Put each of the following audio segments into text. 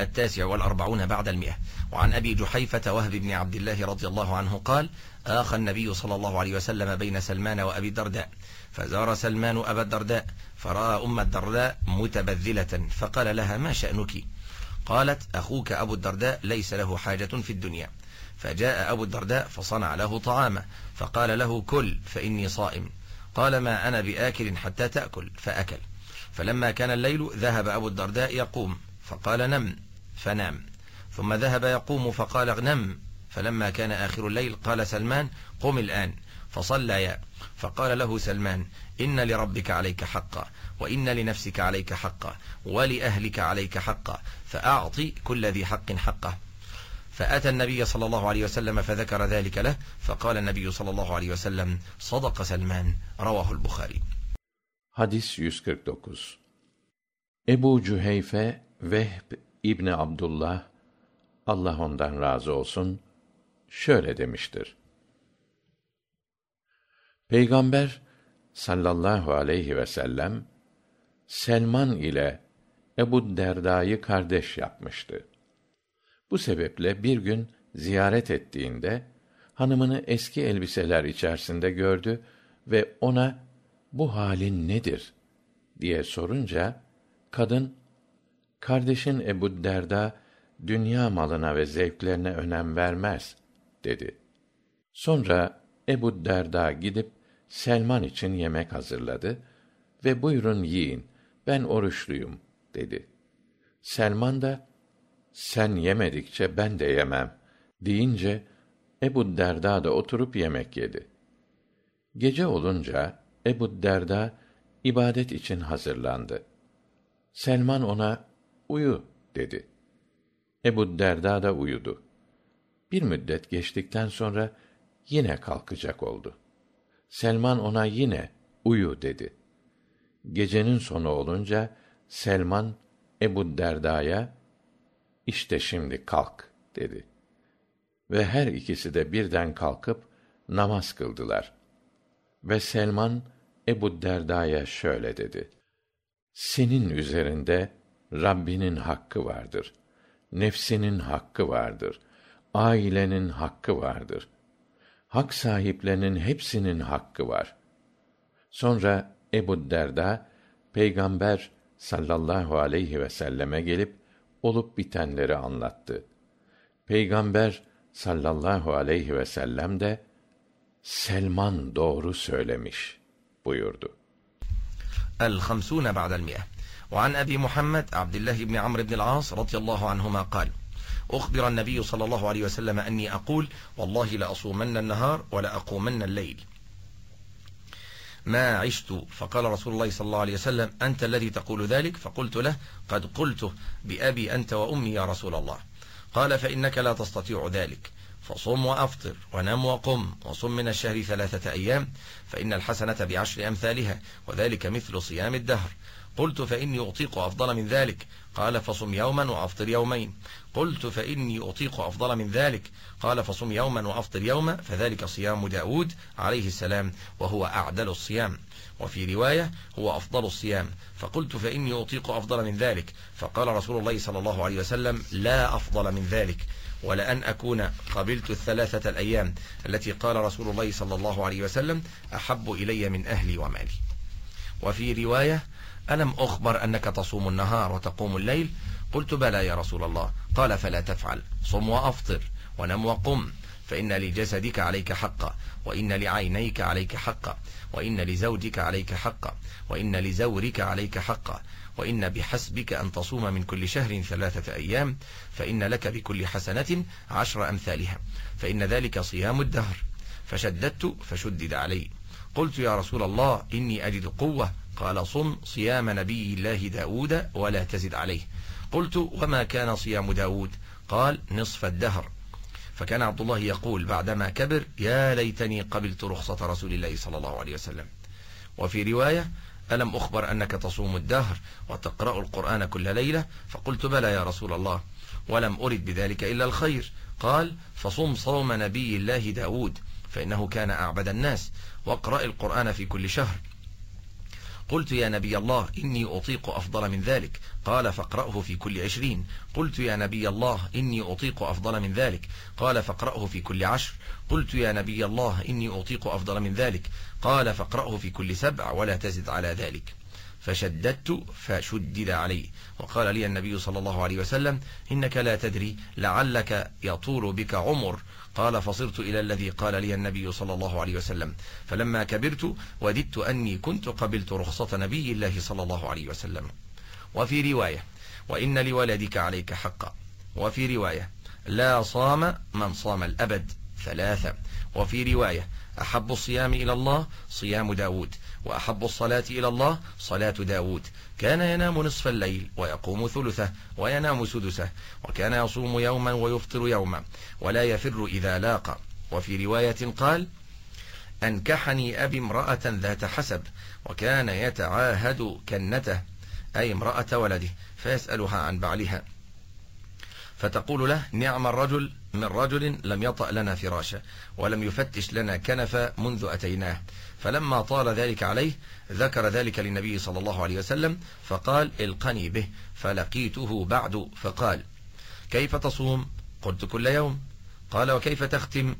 التاسع والأربعون بعد المئة وعن أبي جحيفة وهب بن عبد الله رضي الله عنه قال آخى النبي صلى الله عليه وسلم بين سلمان وأبي الدرداء فزار سلمان أبا الدرداء فرأى أم الدرداء متبذلة فقال لها ما شأنك قالت أخوك أبو الدرداء ليس له حاجة في الدنيا فجاء أبو الدرداء فصنع له طعاما فقال له كل فإني صائم قال ما أنا بآكل حتى تأكل فأكل فلما كان الليل ذهب أبو الدرداء يقوم فقال نم فنام ثم ذهب يقوم فقال نم فلما كان آخر الليل قال سلمان قم الآن فصليا فقال له سلمان إن لربك عليك حقا وإن لنفسك عليك حقا ولأهلك عليك حقا فأعطي كل ذي حق حقه فأتى النبي صلى الله عليه وسلم فذكر ذلك له فقال النبي صلى الله عليه وسلم صدق سلمان رواه البخاري Hadis 149 Ebu Cüheyfe Vehb İbni Abdullah Allah ondan razı olsun şöyle demiştir. Peygamber sallallahu aleyhi ve sellem Selman ile Ebu Derda'yı kardeş yapmıştı. Bu sebeple bir gün ziyaret ettiğinde hanımını eski elbiseler içerisinde gördü ve ona bu halin nedir diye sorunca kadın kardeşin Ebu Derda dünya malına ve zevklerine önem vermez dedi. Sonra Ebu Derda gidip Selman için yemek hazırladı ve buyurun yiyin ben oruçluyum dedi. Selman da sen yemedikçe ben de yemem deyince Ebu Derda da oturup yemek yedi. Gece olunca Ebu Derda ibadet için hazırlandı. Selman ona uyu dedi. Ebu Derda da uyudu. Bir müddet geçtikten sonra yine kalkacak oldu. Selman ona yine uyu dedi. Gecenin sonu olunca Selman Ebu Derda'ya işte şimdi kalk dedi. Ve her ikisi de birden kalkıp namaz kıldılar. Ve Selman Ebu Derda'ya şöyle dedi. Senin üzerinde Rabbinin hakkı vardır. Nefsinin hakkı vardır. Ailenin hakkı vardır. Hak sahiplerinin hepsinin hakkı var. Sonra Ebu Derda Peygamber sallallahu aleyhi ve selleme gelip olup bitenleri anlattı. Peygamber sallallahu aleyhi ve sellem de Selman doğru söylemiş buyurdu. الخمسون بعد المئة وعن أبي محمد عبد الله بن عمرو بن العاص رضي الله عنهما قال أخبر النبي صلى الله عليه وسلم أني أقول والله لأصومن النهار ولأقومن الليل ما عشت فقال رسول الله صلى الله عليه وسلم أنت الذي تقول ذلك فقلت له قد قلته بأبي أنت وأمي يا رسول الله قال فإنك لا تستطيع ذلك فصم وأفطر ونم وقم وصم من الشهر ثلاثة أيام فإن الحسنة بعشر أمثالها وذلك مثل صيام الدهر قلت فإني أطيق أفضل من ذلك قال فصم يوما وأفطر يومين قلت فإني أطيق أفضل من ذلك قال فصم يوما وأفطر يوما فذلك صيام داود عليه السلام وهو أعدل الصيام وفي رواية هو أفضل الصيام فقلت فإني أطيق أفضل من ذلك فقال رسول الله صلى الله عليه وسلم لا أفضل من ذلك ولأن أكون قبلت الثلاثة الأيام التي قال رسول الله صلى الله عليه وسلم أحب إلي من أهلي ومالي وفي رواية ألم أخبر أنك تصوم النهار وتقوم الليل قلت بلى يا رسول الله قال فلا تفعل صم وأفطر ونم وقم فإن لجسدك عليك حقا وإن لعينيك عليك حقا وإن لزوجك عليك حقا وإن لزورك عليك حقا وإن بحسبك أن تصوم من كل شهر ثلاثة أيام فإن لك بكل حسنة عشر أمثالها فإن ذلك صيام الدهر فشددت فشدد علي قلت يا رسول الله إني أجد قوة قال صم صيام نبي الله داود ولا تزد عليه قلت وما كان صيام داود قال نصف الدهر فكان عبد الله يقول بعدما كبر يا ليتني قبلت رخصة رسول الله صلى الله عليه وسلم وفي رواية ألم أخبر أنك تصوم الدهر وتقرأ القرآن كل ليلة فقلت بلى يا رسول الله ولم أرد بذلك إلا الخير قال فصم صوم نبي الله داود فإنه كان أعبد الناس واقرأ القرآن في كل شهر قلت يا نبي الله إني أطيق أفضل من ذلك قال فاقرأه في كل عشرين قلت يا نبي الله إني أطيق أفضل من ذلك قال فاقرأه في كل عشر قلت يا نبي الله إني أطيق أفضل من ذلك قال فاقرأه في كل سبع ولا تزد على ذلك فشددت فشدد علي وقال لي النبي صلى الله عليه وسلم إنك لا تدري لعلك يطول بك عمر قال فصرت إلى الذي قال لي النبي صلى الله عليه وسلم فلما كبرت وددت أني كنت قبلت رخصة نبي الله صلى الله عليه وسلم وفي رواية وإن لولدك عليك حقا وفي رواية لا صام من صام الأبد ثلاثة وفي رواية أحب الصيام إلى الله صيام داود وأحب الصلاة إلى الله صلاة داود كان ينام نصف الليل ويقوم ثلثه وينام سدسه وكان يصوم يوما ويفطر يوما ولا يفر إذا لاقى وفي رواية قال أنكحني أبي امرأة ذات حسب وكان يتعاهد كنته أي امرأة ولده فيسألها عن بعلها فتقول له نعم الرجل من رجل لم يطأ لنا فراشة ولم يفتش لنا كنف منذ أتيناه فلما طال ذلك عليه ذكر ذلك للنبي صلى الله عليه وسلم فقال القني به فلقيته بعد فقال كيف تصوم قلت كل يوم قال وكيف تختم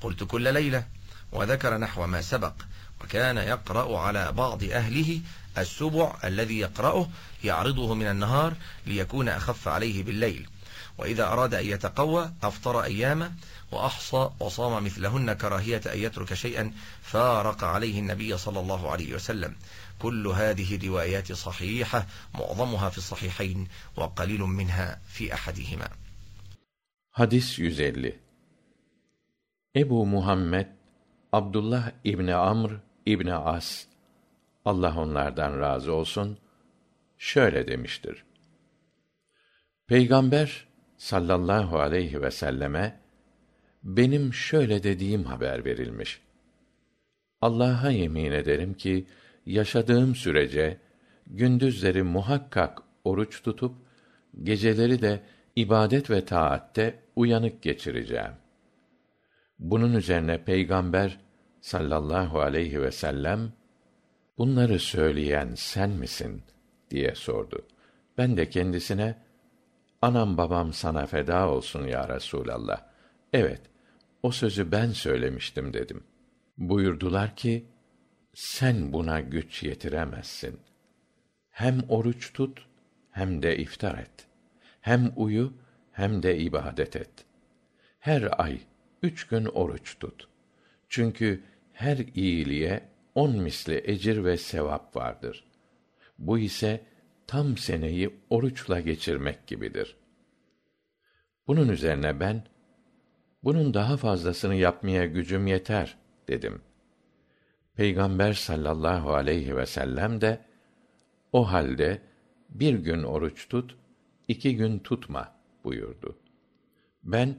قلت كل ليلة وذكر نحو ما سبق وكان يقرأ على بعض أهله السبع الذي يقرأه يعرضه من النهار ليكون أخف عليه بالليل وإذا أراد أن يتقوى أفطر أياما وأحصى وصام مثلهن كراهية أن يترك شيئا فارق عليه النبي صلى الله عليه وسلم كل هذه روايات صحيحة معظمها في الصحيحين وقليل منها في أحدهما Hadis 150 Ebu Muhammed Abdullah İbni Amr İbni As Allah onlardan razı olsun şöyle demiştir. Peygamber sallallahu aleyhi ve selleme benim şöyle dediğim haber verilmiş. Allah'a yemin ederim ki yaşadığım sürece gündüzleri muhakkak oruç tutup geceleri de ibadet ve taatte uyanık geçireceğim. Bunun üzerine peygamber sallallahu aleyhi ve sellem bunları söyleyen sen misin diye sordu. Ben de kendisine anam babam sana feda olsun ya Resulallah. Evet, o sözü ben söylemiştim dedim. Buyurdular ki, sen buna güç yetiremezsin. Hem oruç tut, hem de iftar et. Hem uyu, hem de ibadet et. Her ay üç gün oruç tut. Çünkü her iyiliğe on misli ecir ve sevap vardır. Bu ise tam seneyi oruçla geçirmek gibidir. Bunun üzerine ben, bunun daha fazlasını yapmaya gücüm yeter, dedim. Peygamber sallallahu aleyhi ve sellem de, o halde bir gün oruç tut, iki gün tutma buyurdu. Ben,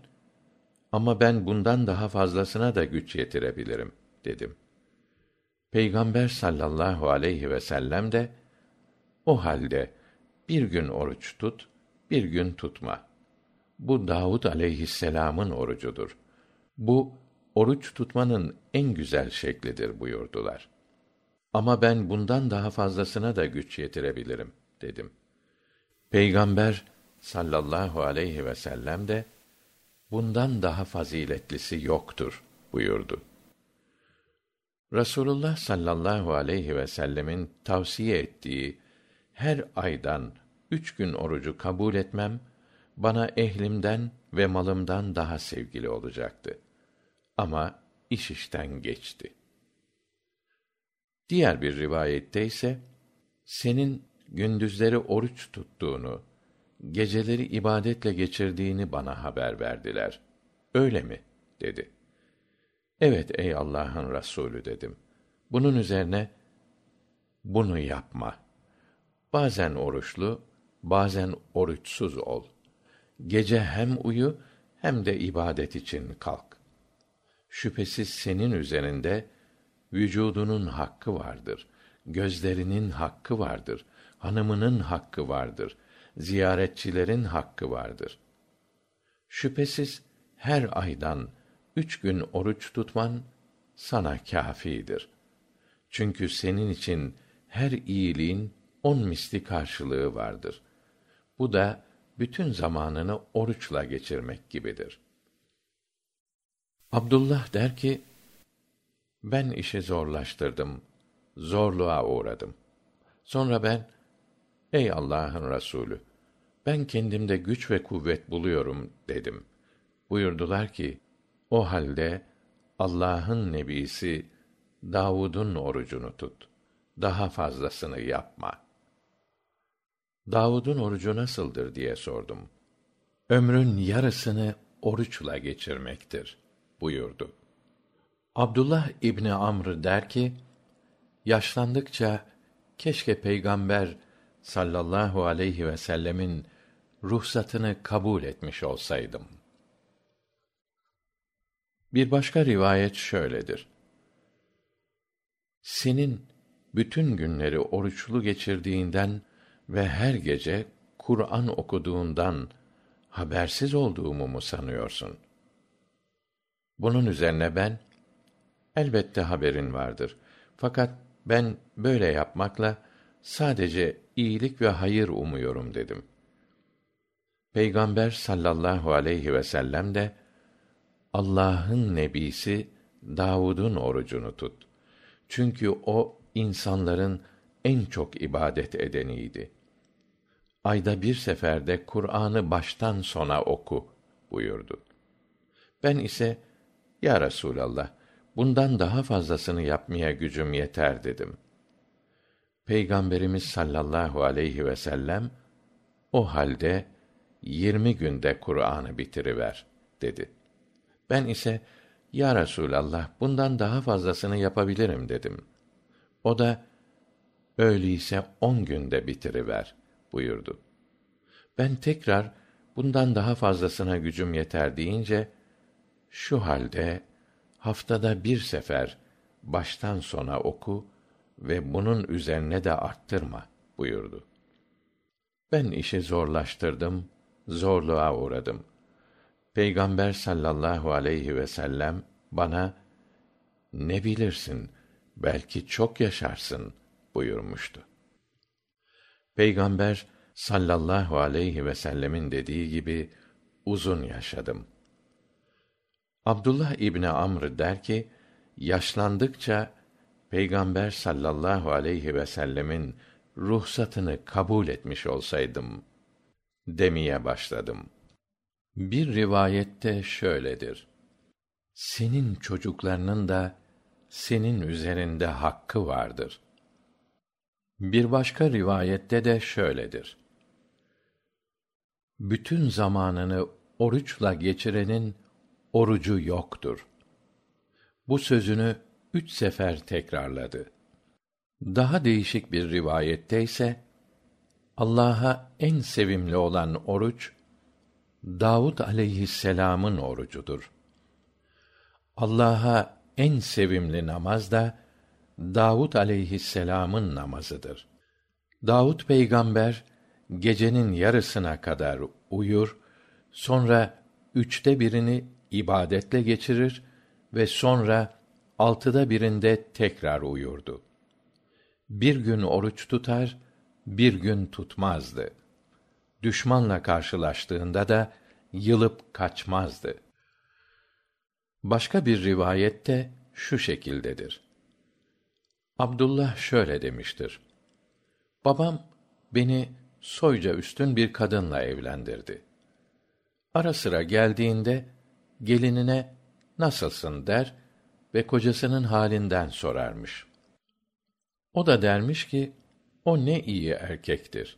ama ben bundan daha fazlasına da güç yetirebilirim, dedim. Peygamber sallallahu aleyhi ve sellem de, o halde bir gün oruç tut, bir gün tutma. Bu Davud aleyhisselam'ın orucudur. Bu oruç tutmanın en güzel şeklidir buyurdular. Ama ben bundan daha fazlasına da güç yetirebilirim dedim. Peygamber sallallahu aleyhi ve sellem de bundan daha faziletlisi yoktur buyurdu. Rasulullah sallallahu aleyhi ve sellemin tavsiye ettiği her aydan üç gün orucu kabul etmem, bana ehlimden ve malımdan daha sevgili olacaktı. Ama iş işten geçti. Diğer bir rivayette ise, senin gündüzleri oruç tuttuğunu, geceleri ibadetle geçirdiğini bana haber verdiler. Öyle mi? dedi. Evet ey Allah'ın Resulü dedim. Bunun üzerine, bunu yapma.'' Bazen oruçlu, bazen oruçsuz ol. Gece hem uyu hem de ibadet için kalk. Şüphesiz senin üzerinde vücudunun hakkı vardır, gözlerinin hakkı vardır, hanımının hakkı vardır, ziyaretçilerin hakkı vardır. Şüphesiz her aydan üç gün oruç tutman sana kâfidir. Çünkü senin için her iyiliğin on misli karşılığı vardır. Bu da bütün zamanını oruçla geçirmek gibidir. Abdullah der ki, ben işi zorlaştırdım, zorluğa uğradım. Sonra ben, ey Allah'ın Resulü, ben kendimde güç ve kuvvet buluyorum dedim. Buyurdular ki, o halde Allah'ın nebisi Davud'un orucunu tut. Daha fazlasını yapma. Davud'un orucu nasıldır diye sordum. Ömrün yarısını oruçla geçirmektir buyurdu. Abdullah İbni Amr der ki, yaşlandıkça keşke peygamber sallallahu aleyhi ve sellemin ruhsatını kabul etmiş olsaydım. Bir başka rivayet şöyledir. Senin bütün günleri oruçlu geçirdiğinden ve her gece Kur'an okuduğundan habersiz olduğumu mu sanıyorsun? Bunun üzerine ben, elbette haberin vardır. Fakat ben böyle yapmakla sadece iyilik ve hayır umuyorum dedim. Peygamber sallallahu aleyhi ve sellem de Allah'ın nebisi Davud'un orucunu tut. Çünkü o insanların en çok ibadet edeniydi. Ayda bir seferde Kur'an'ı baştan sona oku buyurdu. Ben ise ya Resulallah bundan daha fazlasını yapmaya gücüm yeter dedim. Peygamberimiz sallallahu aleyhi ve sellem o halde yirmi günde Kur'an'ı bitiriver dedi. Ben ise ya Resulallah bundan daha fazlasını yapabilirim dedim. O da öyleyse on günde bitiriver buyurdu. Ben tekrar bundan daha fazlasına gücüm yeter deyince şu halde haftada bir sefer baştan sona oku ve bunun üzerine de arttırma buyurdu. Ben işi zorlaştırdım, zorluğa uğradım. Peygamber sallallahu aleyhi ve sellem bana ne bilirsin belki çok yaşarsın buyurmuştu. Peygamber sallallahu aleyhi ve sellemin dediği gibi uzun yaşadım. Abdullah İbni Amr der ki, yaşlandıkça Peygamber sallallahu aleyhi ve sellemin ruhsatını kabul etmiş olsaydım demeye başladım. Bir rivayette şöyledir. Senin çocuklarının da senin üzerinde hakkı vardır. Bir başka rivayette de şöyledir. Bütün zamanını oruçla geçirenin orucu yoktur. Bu sözünü üç sefer tekrarladı. Daha değişik bir rivayette ise Allah'a en sevimli olan oruç Davud aleyhisselam'ın orucudur. Allah'a en sevimli namaz da Davud aleyhisselam'ın namazıdır. Davud peygamber gecenin yarısına kadar uyur, sonra üçte birini ibadetle geçirir ve sonra altıda birinde tekrar uyurdu. Bir gün oruç tutar, bir gün tutmazdı. Düşmanla karşılaştığında da yılıp kaçmazdı. Başka bir rivayette şu şekildedir. Abdullah şöyle demiştir. Babam beni soyca üstün bir kadınla evlendirdi. Ara sıra geldiğinde gelinine nasılsın der ve kocasının halinden sorarmış. O da dermiş ki o ne iyi erkektir.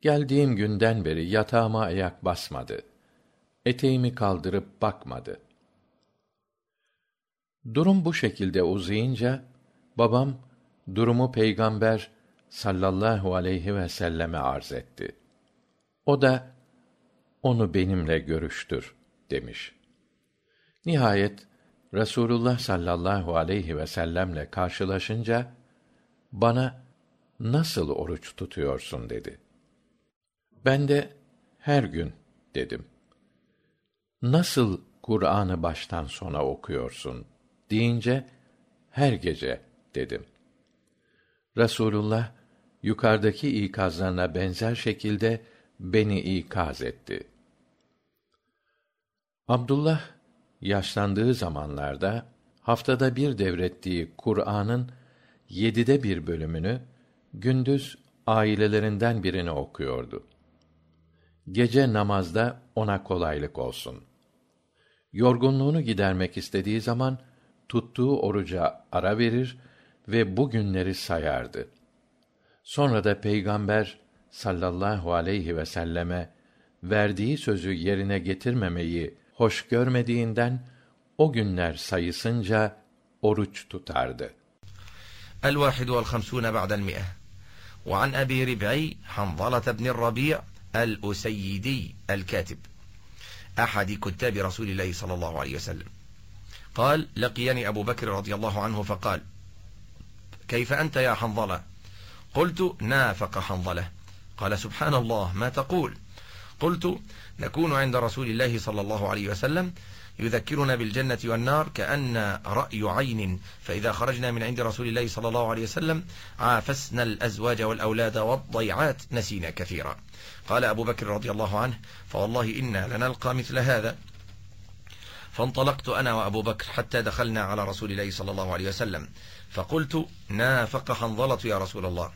Geldiğim günden beri yatağıma ayak basmadı. Eteğimi kaldırıp bakmadı. Durum bu şekilde uzayınca babam durumu peygamber sallallahu aleyhi ve selleme arz etti. O da onu benimle görüştür demiş. Nihayet Resulullah sallallahu aleyhi ve sellemle karşılaşınca bana nasıl oruç tutuyorsun dedi. Ben de her gün dedim. Nasıl Kur'an'ı baştan sona okuyorsun deyince her gece dedim. Rasulullah yukarıdaki ikazlarına benzer şekilde beni ikaz etti. Abdullah yaşlandığı zamanlarda haftada bir devrettiği Kur'an'ın yedide bir bölümünü gündüz ailelerinden birine okuyordu. Gece namazda ona kolaylık olsun. Yorgunluğunu gidermek istediği zaman tuttuğu oruca ara verir ve bu günleri sayardı. Sonra da peygamber sallallahu aleyhi ve selleme verdiği sözü yerine getirmemeyi hoş görmediğinden o günler sayısınca oruç tutardı. الواحد والخمسون بعد المئة وعن أبي ربعي حنظلة بن الربيع الأسيدي الكاتب أحد كتاب رسول الله صلى الله عليه وسلم قال لقيني أبو بكر رضي الله عنه فقال كيف أنت يا حنظلة قلت نافق حنظلة قال سبحان الله ما تقول قلت نكون عند رسول الله صلى الله عليه وسلم يذكرنا بالجنة والنار كأن رأي عين فإذا خرجنا من عند رسول الله صلى الله عليه وسلم عافسنا الأزواج والأولاد والضيعات نسينا كثيرا قال أبو بكر رضي الله عنه فوالله إنا لنلقى مثل هذا فانطلقت أنا وأبو بكر حتى دخلنا على رسول الله صلى الله عليه وسلم فقلت نافق حنظلة يا رسول الله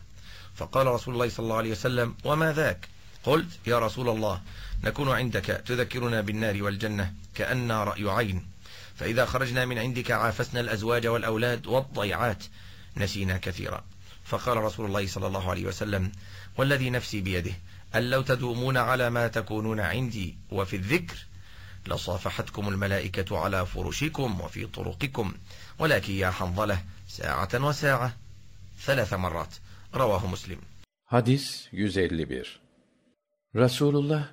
فقال رسول الله صلى الله عليه وسلم وما ذاك قلت يا رسول الله نكون عندك تذكرنا بالنار والجنة كأن رأي عين فإذا خرجنا من عندك عافسنا الأزواج والأولاد والضيعات نسينا كثيرا فقال رسول الله صلى الله عليه وسلم والذي نفسي بيده أن لو تدومون على ما تكونون عندي وفي الذكر لصافحتكم الملائكة على فرشكم وفي طرقكم ولكن يا حنظلة ساعة وساعة ثلاث مرات رواه مسلم Hadis 151 Rasulullah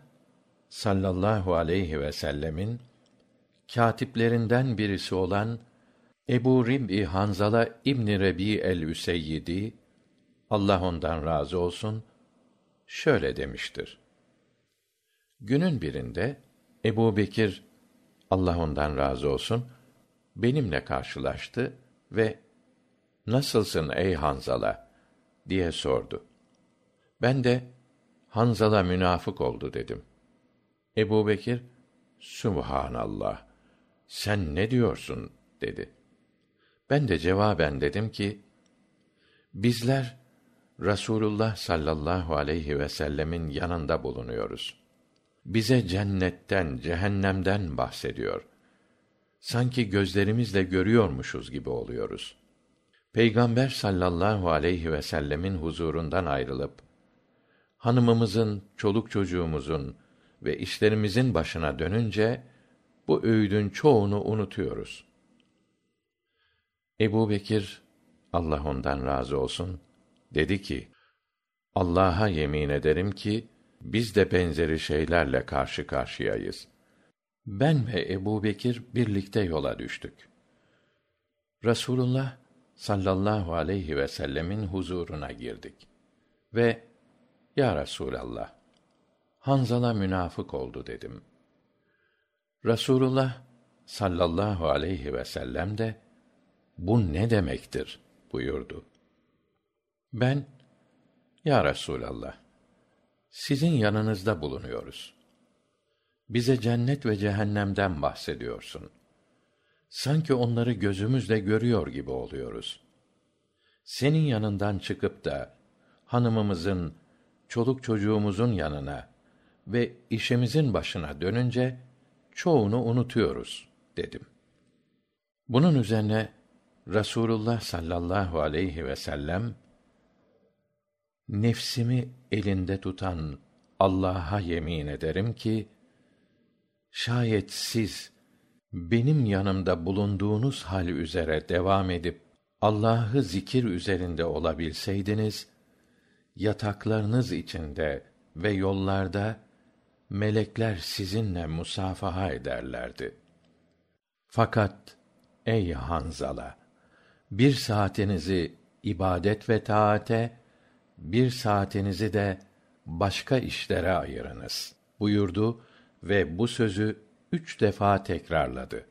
sallallahu aleyhi ve sellemin katiplerinden birisi olan Ebu Rib'i Hanzala İbni Rebi el-Üseyyidi Allah ondan razı olsun şöyle demiştir. Günün birinde Ebu Bekir Allah ondan razı olsun benimle karşılaştı ve nasılsın ey Hanzala diye sordu. Ben de Hanzala münafık oldu dedim. Ebu Bekir, Subhanallah, sen ne diyorsun? dedi. Ben de cevaben dedim ki, bizler Rasulullah sallallahu aleyhi ve sellemin yanında bulunuyoruz. Bize cennetten, cehennemden bahsediyor. Sanki gözlerimizle görüyormuşuz gibi oluyoruz. Peygamber sallallahu aleyhi ve sellemin huzurundan ayrılıp hanımımızın, çoluk çocuğumuzun ve işlerimizin başına dönünce bu öğüdün çoğunu unutuyoruz. Ebu Bekir, Allah ondan razı olsun, dedi ki, Allah'a yemin ederim ki, biz de benzeri şeylerle karşı karşıyayız. Ben ve Ebu Bekir birlikte yola düştük. Rasulullah sallallahu aleyhi ve sellemin huzuruna girdik. Ve, Ya Resûlallah, Hanzala münafık oldu dedim. Rasulullah sallallahu aleyhi ve sellem de bu ne demektir buyurdu. Ben ya Resulallah sizin yanınızda bulunuyoruz. Bize cennet ve cehennemden bahsediyorsun. Sanki onları gözümüzle görüyor gibi oluyoruz. Senin yanından çıkıp da hanımımızın, çoluk çocuğumuzun yanına ve işimizin başına dönünce çoğunu unutuyoruz dedim. Bunun üzerine Rasulullah sallallahu aleyhi ve sellem nefsimi elinde tutan Allah'a yemin ederim ki şayet siz benim yanımda bulunduğunuz hal üzere devam edip Allah'ı zikir üzerinde olabilseydiniz yataklarınız içinde ve yollarda melekler sizinle musafaha ederlerdi. Fakat ey Hanzala bir saatinizi ibadet ve taate bir saatinizi de başka işlere ayırınız buyurdu ve bu sözü üç defa tekrarladı.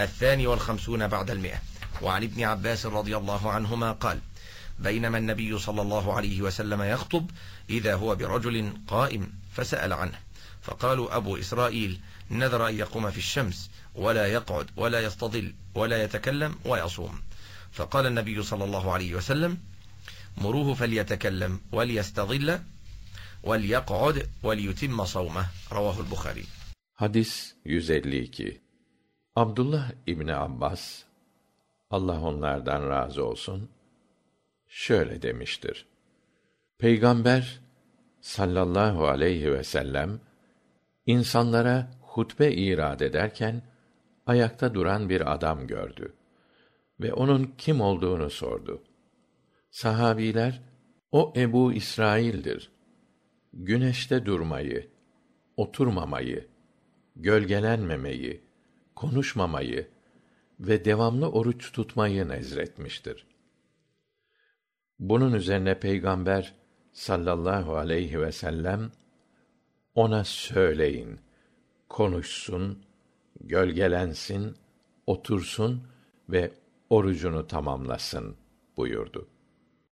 الثاني والخمسون بعد المئة وعن ابن عباس رضي الله عنهما قال بينما النبي صلى الله عليه وسلم يخطب إذا هو برجل قائم فسأل عنه فقالوا أبو إسرائيل نذر أن يقوم في الشمس ولا يقعد ولا يستضل ولا يتكلم ويصوم فقال النبي صلى الله عليه وسلم مروه فليتكلم وليستضل وليقعد وليتم صومه رواه البخاري Hadis 152 Abdullah İbni Abbas Allah onlardan razı olsun şöyle demiştir. Peygamber sallallahu aleyhi ve sellem insanlara hutbe irad ederken ayakta duran bir adam gördü ve onun kim olduğunu sordu. Sahabiler o Ebu İsrail'dir. Güneşte durmayı, oturmamayı, gölgelenmemeyi, konuşmamayı ve devamlı oruç tutmayı nezretmiştir. Bunun üzerine Peygamber sallallahu aleyhi ve sellem ona söyleyin, konuşsun, gölgelensin, otursun ve orucunu tamamlasın buyurdu.